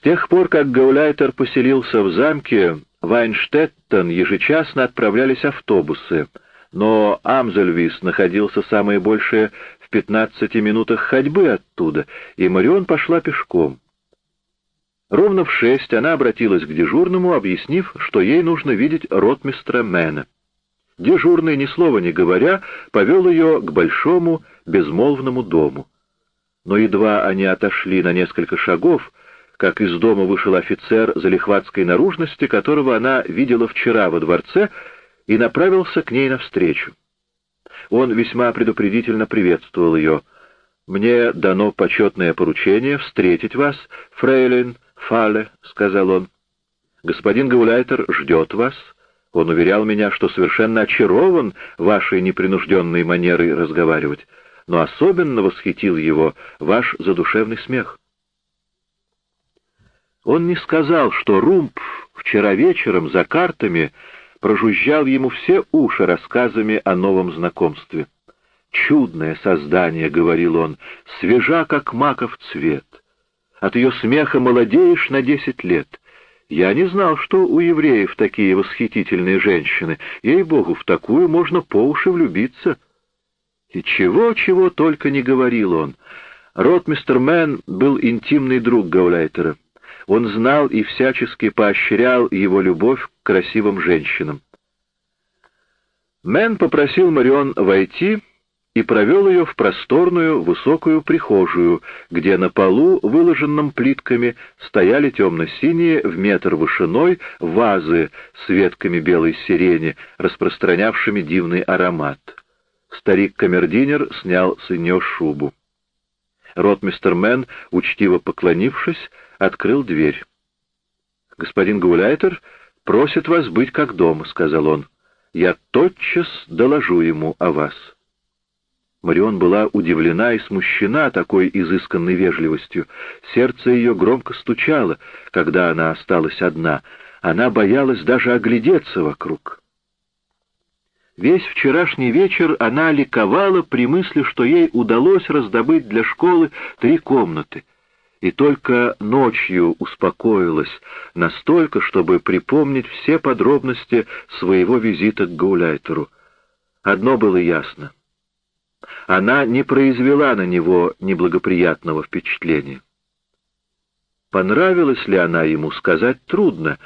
С тех пор, как Гауляйтер поселился в замке, в Айнштеттен ежечасно отправлялись автобусы, но Амзельвис находился самое большее в 15 минутах ходьбы оттуда, и Марион пошла пешком. Ровно в шесть она обратилась к дежурному, объяснив, что ей нужно видеть ротмистра Мэна. Дежурный, ни слова не говоря, повел ее к большому безмолвному дому. Но едва они отошли на несколько шагов, как из дома вышел офицер залихватской наружности, которого она видела вчера во дворце, и направился к ней навстречу. Он весьма предупредительно приветствовал ее. «Мне дано почетное поручение встретить вас, фрейлин Фале», — сказал он. «Господин Гауляйтер ждет вас». Он уверял меня, что совершенно очарован вашей непринужденной манерой разговаривать, но особенно восхитил его ваш задушевный смех. Он не сказал, что Румп вчера вечером за картами прожужжал ему все уши рассказами о новом знакомстве. «Чудное создание», — говорил он, — «свежа, как маков цвет. От ее смеха молодеешь на десять лет. Я не знал, что у евреев такие восхитительные женщины. Ей-богу, в такую можно по уши влюбиться. И чего-чего только не говорил он. Ротмистр Мэн был интимный друг Гауляйтера. Он знал и всячески поощрял его любовь к красивым женщинам. Мэн попросил Марион войти и провел ее в просторную высокую прихожую, где на полу, выложенном плитками, стояли темно-синие в метр вышиной вазы с ветками белой сирени, распространявшими дивный аромат. Старик-камердинер снял с нее шубу. Ротмистер Мэн, учтиво поклонившись, открыл дверь. «Господин Гауляйтер просит вас быть как дома», — сказал он. «Я тотчас доложу ему о вас». Марион была удивлена и смущена такой изысканной вежливостью. Сердце ее громко стучало, когда она осталась одна. Она боялась даже оглядеться вокруг. Весь вчерашний вечер она ликовала при мысли, что ей удалось раздобыть для школы три комнаты, и только ночью успокоилась настолько, чтобы припомнить все подробности своего визита к Гауляйтеру. Одно было ясно — она не произвела на него неблагоприятного впечатления. Понравилась ли она ему, сказать трудно.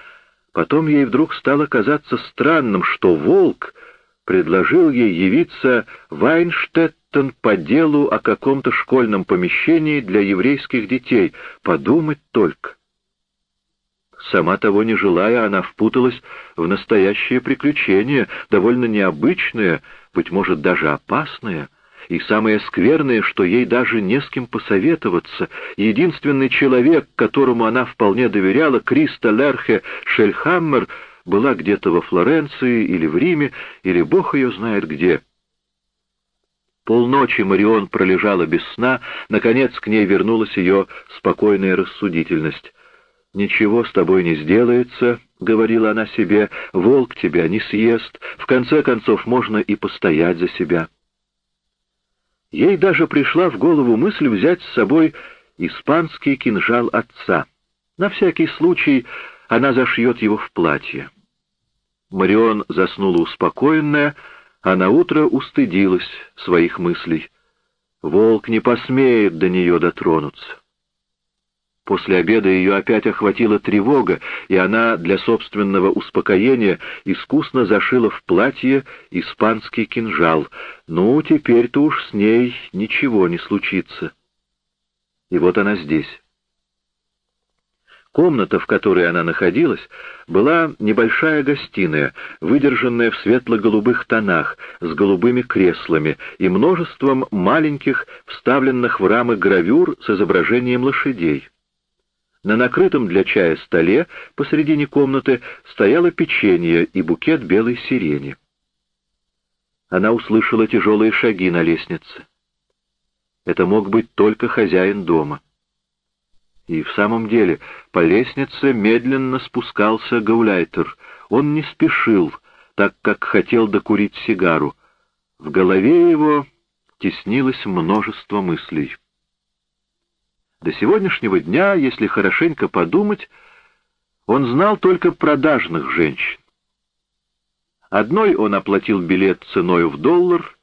Потом ей вдруг стало казаться странным, что волк предложил ей явиться в Айнштеттен по делу о каком-то школьном помещении для еврейских детей. Подумать только. Сама того не желая, она впуталась в настоящее приключение, довольно необычное, быть может, даже опасное. И самое скверное, что ей даже не с кем посоветоваться. Единственный человек, которому она вполне доверяла, Криста Лерхе Шельхаммер, была где-то во Флоренции или в Риме, или бог ее знает где. Полночи Марион пролежала без сна, наконец к ней вернулась ее спокойная рассудительность. «Ничего с тобой не сделается», — говорила она себе, — «волк тебя не съест, в конце концов можно и постоять за себя». Ей даже пришла в голову мысль взять с собой испанский кинжал отца. На всякий случай она зашьет его в платье. Марион заснула успокоенная, а наутро устыдилась своих мыслей. Волк не посмеет до нее дотронуться. После обеда ее опять охватила тревога, и она для собственного успокоения искусно зашила в платье испанский кинжал. Ну, теперь-то уж с ней ничего не случится. И вот она здесь. Комната, в которой она находилась, была небольшая гостиная, выдержанная в светло-голубых тонах, с голубыми креслами и множеством маленьких, вставленных в рамы гравюр с изображением лошадей. На накрытом для чая столе посредине комнаты стояло печенье и букет белой сирени. Она услышала тяжелые шаги на лестнице. Это мог быть только хозяин дома. И в самом деле по лестнице медленно спускался Гауляйтер. Он не спешил, так как хотел докурить сигару. В голове его теснилось множество мыслей. До сегодняшнего дня, если хорошенько подумать, он знал только продажных женщин. Одной он оплатил билет ценой в доллар,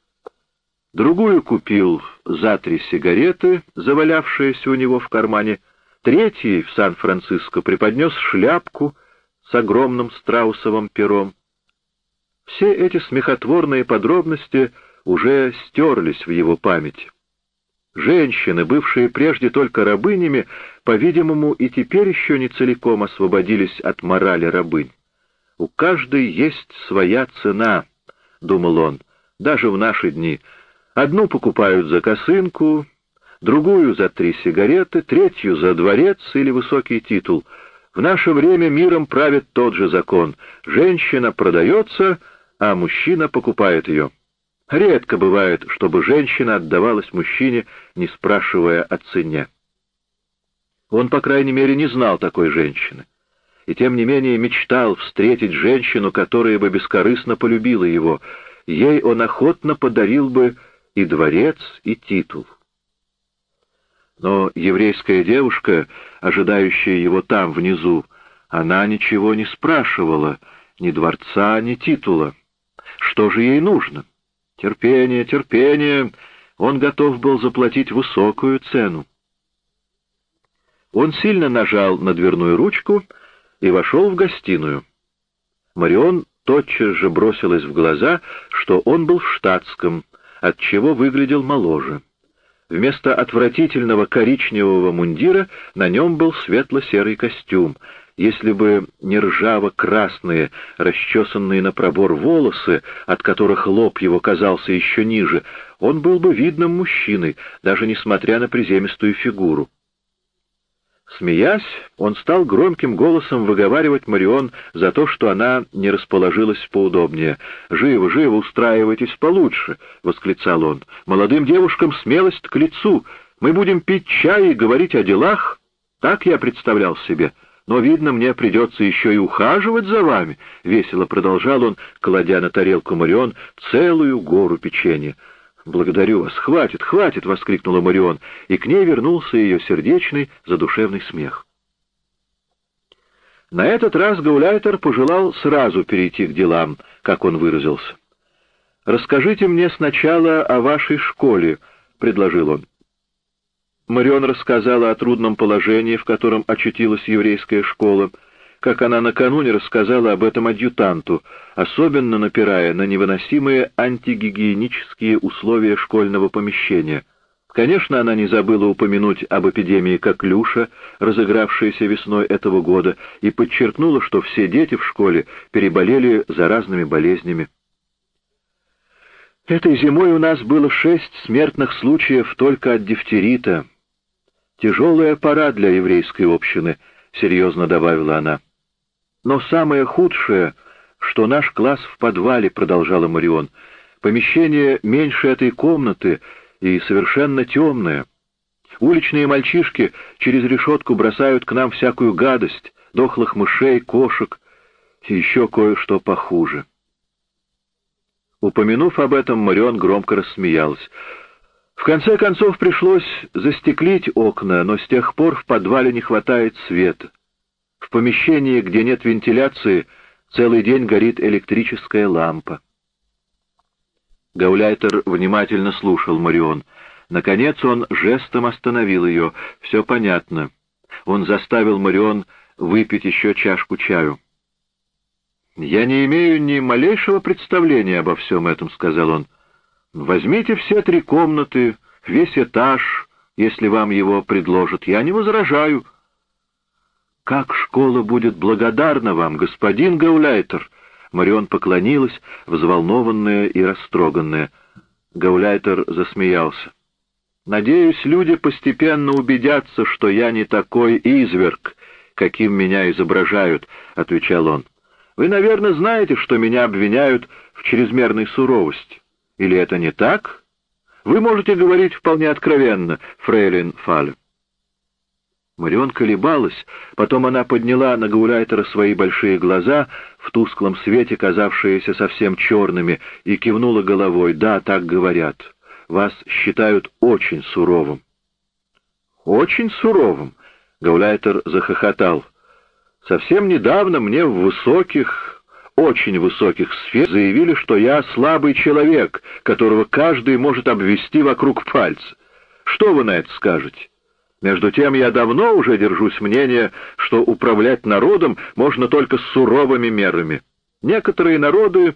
другую купил за три сигареты, завалявшиеся у него в кармане, третий в Сан-Франциско преподнес шляпку с огромным страусовым пером. Все эти смехотворные подробности уже стерлись в его памяти. Женщины, бывшие прежде только рабынями, по-видимому, и теперь еще не целиком освободились от морали рабынь. «У каждой есть своя цена», — думал он, — «даже в наши дни. Одну покупают за косынку, другую за три сигареты, третью за дворец или высокий титул. В наше время миром правит тот же закон. Женщина продается, а мужчина покупает ее». Редко бывает, чтобы женщина отдавалась мужчине, не спрашивая о цене. Он, по крайней мере, не знал такой женщины. И тем не менее мечтал встретить женщину, которая бы бескорыстно полюбила его. Ей он охотно подарил бы и дворец, и титул. Но еврейская девушка, ожидающая его там, внизу, она ничего не спрашивала, ни дворца, ни титула. Что же ей нужно? Терпение, терпение. Он готов был заплатить высокую цену. Он сильно нажал на дверную ручку и вошел в гостиную. Марион тотчас же бросилась в глаза, что он был в штатском, отчего выглядел моложе. Вместо отвратительного коричневого мундира на нем был светло-серый костюм, если бы не ржаво-красные, расчесанные на пробор волосы, от которых лоб его казался еще ниже, он был бы видным мужчиной, даже несмотря на приземистую фигуру. Смеясь, он стал громким голосом выговаривать Марион за то, что она не расположилась поудобнее. «Живо, живо, устраивайтесь получше!» — восклицал он. «Молодым девушкам смелость к лицу. Мы будем пить чай и говорить о делах. Так я представлял себе но, видно, мне придется еще и ухаживать за вами», — весело продолжал он, кладя на тарелку Марион целую гору печенья. «Благодарю вас. Хватит, хватит!» — воскликнула Марион, и к ней вернулся ее сердечный, задушевный смех. На этот раз Гауляйтер пожелал сразу перейти к делам, как он выразился. «Расскажите мне сначала о вашей школе», — предложил он. Марион рассказала о трудном положении, в котором очутилась еврейская школа, как она накануне рассказала об этом адъютанту, особенно напирая на невыносимые антигигиенические условия школьного помещения. Конечно, она не забыла упомянуть об эпидемии коклюша, разыгравшейся весной этого года, и подчеркнула, что все дети в школе переболели заразными болезнями. Этой зимой у нас было шесть смертных случаев только от дифтерита, «Тяжелая пора для еврейской общины», — серьезно добавила она. «Но самое худшее, что наш класс в подвале», — продолжала Марион. «Помещение меньше этой комнаты и совершенно темное. Уличные мальчишки через решетку бросают к нам всякую гадость, дохлых мышей, кошек и еще кое-что похуже». Упомянув об этом, Марион громко рассмеялась. В конце концов пришлось застеклить окна, но с тех пор в подвале не хватает света. В помещении, где нет вентиляции, целый день горит электрическая лампа. Гауляйтер внимательно слушал Марион. Наконец он жестом остановил ее. Все понятно. Он заставил Марион выпить еще чашку чаю. «Я не имею ни малейшего представления обо всем этом», — сказал он. Возьмите все три комнаты, весь этаж, если вам его предложат. Я не возражаю. Как школа будет благодарна вам, господин Гауляйтер! Марион поклонилась, взволнованная и растроганная. Гауляйтер засмеялся. «Надеюсь, люди постепенно убедятся, что я не такой изверг, каким меня изображают», — отвечал он. «Вы, наверное, знаете, что меня обвиняют в чрезмерной суровости. Или это не так? Вы можете говорить вполне откровенно, фрейлин Фаль. Марион колебалась, потом она подняла на Гауляйтера свои большие глаза, в тусклом свете казавшиеся совсем черными, и кивнула головой. «Да, так говорят. Вас считают очень суровым». Очень суровым. Гауляйтер захохотал. Совсем недавно мне в высоких, очень высоких сфер заявили, что я слабый человек, которого каждый может обвести вокруг пальца. Что вы на это скажете? Между тем, я давно уже держусь мнения, что управлять народом можно только суровыми мерами. Некоторые народы,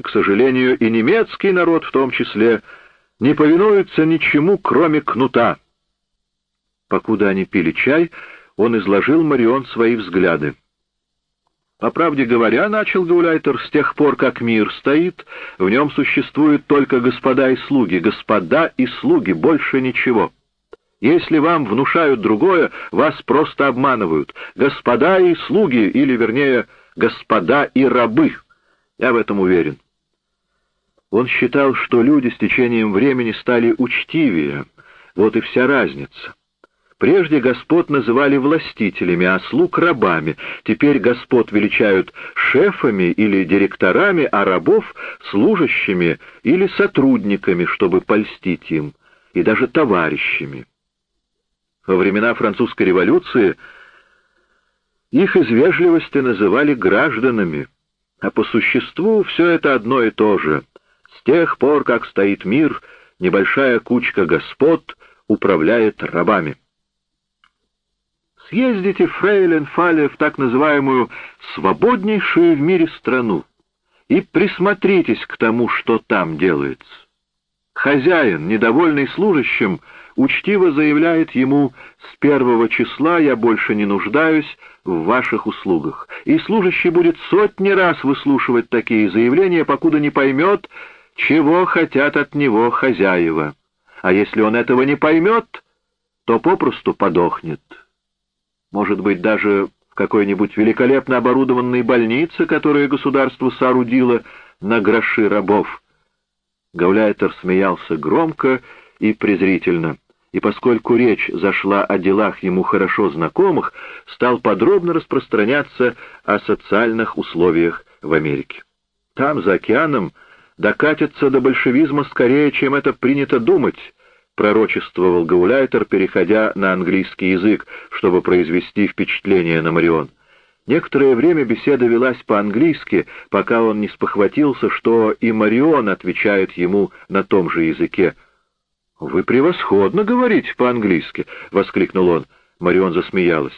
к сожалению, и немецкий народ в том числе, не повинуются ничему, кроме кнута. Покуда они пили чай, он изложил Марион свои взгляды. По правде говоря, начал Гауляйтер, с тех пор, как мир стоит, в нем существуют только господа и слуги, господа и слуги, больше ничего. Если вам внушают другое, вас просто обманывают. Господа и слуги, или, вернее, господа и рабы. Я в этом уверен. Он считал, что люди с течением времени стали учтивее. Вот и вся разница. Прежде господ называли властителями, а слуг — рабами. Теперь господ величают шефами или директорами, а рабов — служащими или сотрудниками, чтобы польстить им, и даже товарищами. Во времена французской революции их из вежливости называли гражданами, а по существу все это одно и то же. С тех пор, как стоит мир, небольшая кучка господ управляет рабами. Съездите, фрейлен Фале, в так называемую «свободнейшую в мире страну» и присмотритесь к тому, что там делается. Хозяин, недовольный служащим, учтиво заявляет ему «С первого числа я больше не нуждаюсь в ваших услугах», и служащий будет сотни раз выслушивать такие заявления, покуда не поймет, чего хотят от него хозяева. А если он этого не поймет, то попросту подохнет может быть, даже в какой-нибудь великолепно оборудованной больнице, которую государство соорудило на гроши рабов. Гауляйтер смеялся громко и презрительно, и поскольку речь зашла о делах ему хорошо знакомых, стал подробно распространяться о социальных условиях в Америке. Там, за океаном, докатятся до большевизма скорее, чем это принято думать, пророчествовал Гауляйтер, переходя на английский язык, чтобы произвести впечатление на Марион. Некоторое время беседа велась по-английски, пока он не спохватился, что и Марион отвечает ему на том же языке. «Вы превосходно говорите по-английски!» — воскликнул он. Марион засмеялась.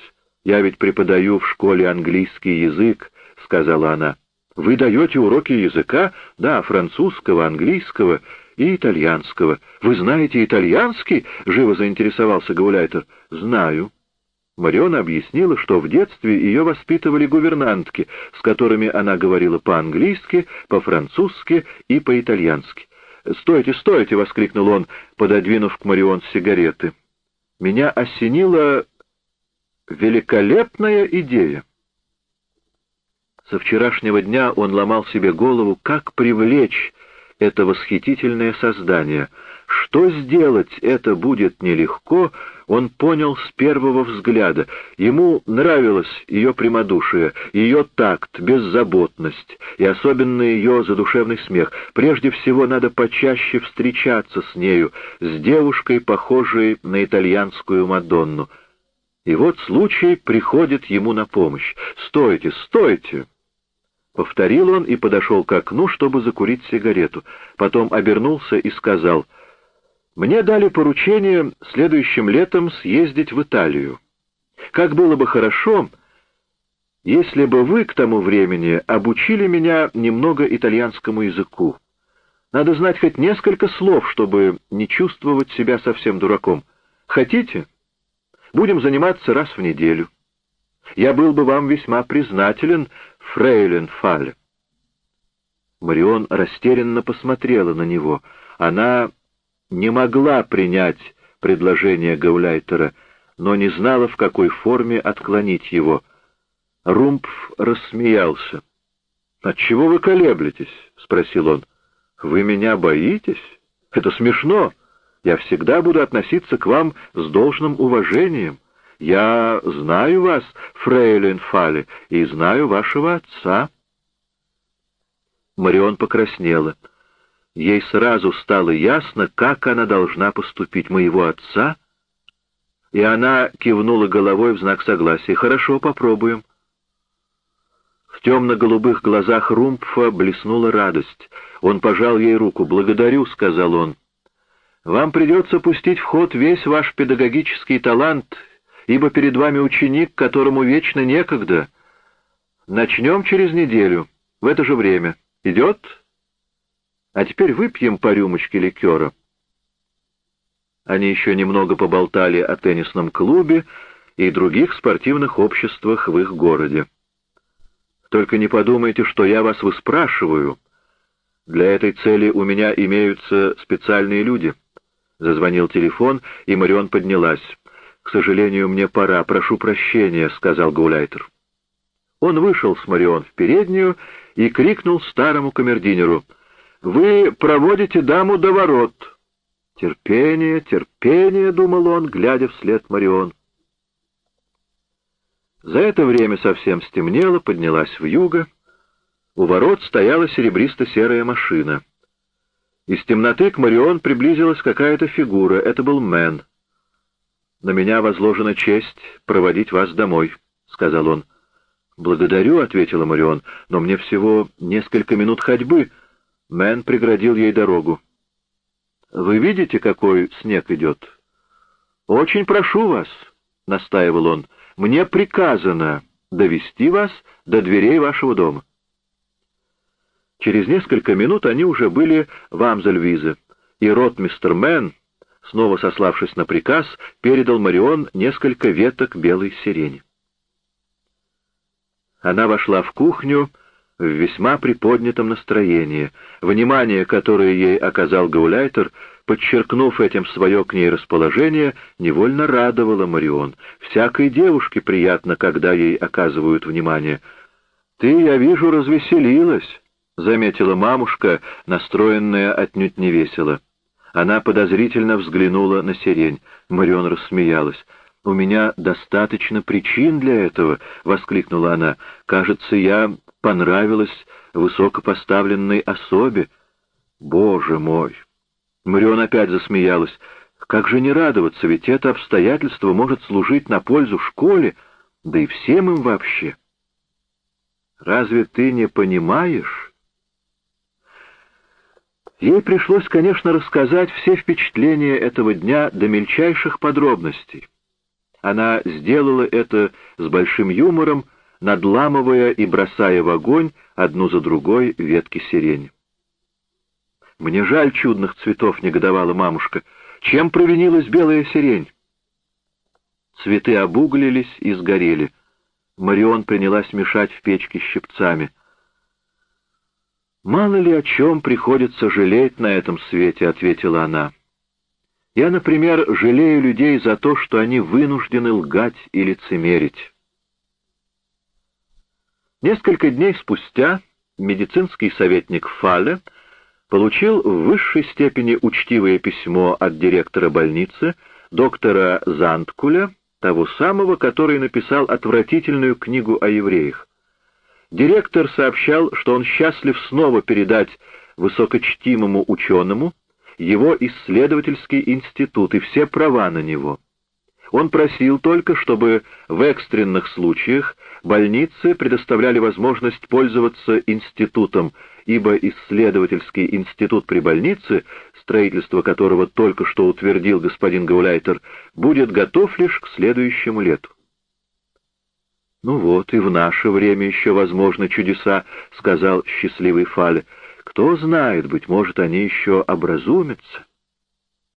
«Я ведь преподаю в школе английский язык», — сказала она. «Вы даете уроки языка? Да, французского, английского и итальянского. Вы знаете итальянский? Живо заинтересовался Гауляйтер. Знаю. Мариона объяснила, что в детстве ее воспитывали гувернантки, с которыми она говорила по-английски, по-французски и по-итальянски. «Стойте, стойте!» — воскликнул он, пододвинув к Марион сигареты. «Меня осенила великолепная идея». Со вчерашнего дня он ломал себе голову, как привлечь это восхитительное создание. Что сделать это будет нелегко, он понял с первого взгляда. Ему нравилось ее прямодушие, ее такт, беззаботность и особенно ее задушевный смех. Прежде всего надо почаще встречаться с нею, с девушкой, похожей на итальянскую Мадонну. И вот случай приходит ему на помощь. «Стойте, стойте!» Повторил он и подошел к окну, чтобы закурить сигарету. Потом обернулся и сказал, «Мне дали поручение следующим летом съездить в Италию. Как было бы хорошо, если бы вы к тому времени обучили меня немного итальянскому языку. Надо знать хоть несколько слов, чтобы не чувствовать себя совсем дураком. Хотите? Будем заниматься раз в неделю. Я был бы вам весьма признателен, фрейлин Фаль. Марион растерянно посмотрела на него. Она не могла принять предложение Гауляйтера, но не знала, в какой форме отклонить его. Румпф рассмеялся. «Отчего вы колеблетесь?» — спросил он. «Вы меня боитесь? Это смешно. Я всегда буду относиться к вам с должным уважением». Я знаю вас, фрейлин Фале, и знаю вашего отца. Марион покраснела. Ей сразу стало ясно, как она должна поступить. Моего отца? И она кивнула головой в знак согласия. «Хорошо, попробуем». В темно-голубых глазах Румпфа блеснула радость. Он пожал ей руку. «Благодарю», — сказал он. «Вам придется пустить в ход весь ваш педагогический талант, ибо перед вами ученик, которому вечно некогда. Начнем через неделю, в это же время. Идет? А теперь выпьем по рюмочке ликера». Они еще немного поболтали о теннисном клубе и других спортивных обществах в их городе. Только не подумайте, что я вас выспрашиваю. Для этой цели у меня имеются специальные люди. Зазвонил телефон, и Марион поднялась. «К сожалению, мне пора. Прошу прощения», — сказал Гауляйтер. Он вышел с Марион в переднюю и крикнул старому камердинеру: «Вы проводите даму до ворот». «Терпение, терпение», — думал он, глядя вслед Марион. За это время совсем стемнело, поднялась в юго. У ворот стояла серебристо-серая машина. Из темноты к Марион приблизилась какая-то фигура. Это был Мэн. «На меня возложена честь проводить вас домой», — сказал он. «Благодарю», — ответила Марион, — «но мне всего несколько минут ходьбы». Мэн преградил ей дорогу. «Вы видите, какой снег идет?» «Очень прошу вас», — настаивал он, — мне приказано довести вас до дверей вашего дома. Через несколько минут они уже были в Амзельвизе, и ротмистр Мэн, снова сославшись на приказ, передал Марион несколько веток белой сирени. Она вошла в кухню в весьма приподнятом настроении. Внимание, которое ей оказал Гауляйтер, подчеркнув этим свое к ней расположение, невольно радовало Марион. Всякой девушке приятно, когда ей оказывают внимание. «Ты, я вижу, развеселилась», — заметила мамушка, настроенная отнюдь невесело. Она подозрительно взглянула на сирень. Марион рассмеялась. «У меня достаточно причин для этого», — воскликнула она. «Кажется, я понравилась высокопоставленной особе. Боже мой!» Марион опять засмеялась. Как же не радоваться, ведь это обстоятельство может служить на пользу школе, да и всем им вообще. Разве ты не понимаешь? Ей пришлось, конечно, рассказать все впечатления этого дня до мельчайших подробностей. Она сделала это с большим юмором, надламывая и бросая в огонь одну за другой ветки сирени. «Мне жаль чудных цветов», — негодовала мамушка. «Чем провинилась белая сирень?» Цветы обуглились и сгорели. Марион принялась мешать в печке щипцами. «Мало ли о чем приходится жалеть на этом свете», — ответила она. «Я, например, жалею людей за то, что они вынуждены лгать и лицемерить». Несколько дней спустя медицинский советник Фале получил в высшей степени учтивое письмо от директора больницы, доктора Занткуля, того самого, который написал отвратительную книгу о евреях. Директор сообщал, что он счастлив снова передать высокочтимому ученому его исследовательский институт и все права на него. Он просил только, чтобы в экстренных случаях больницы предоставляли возможность пользоваться институтом, ибо исследовательский институт при больнице, строительство которого только что утвердил господин Гауляйтер, будет готов лишь к следующему лету. «Ну вот, и в наше время еще возможны чудеса», — сказал счастливый Фале. «Кто знает, быть может, они еще образумятся».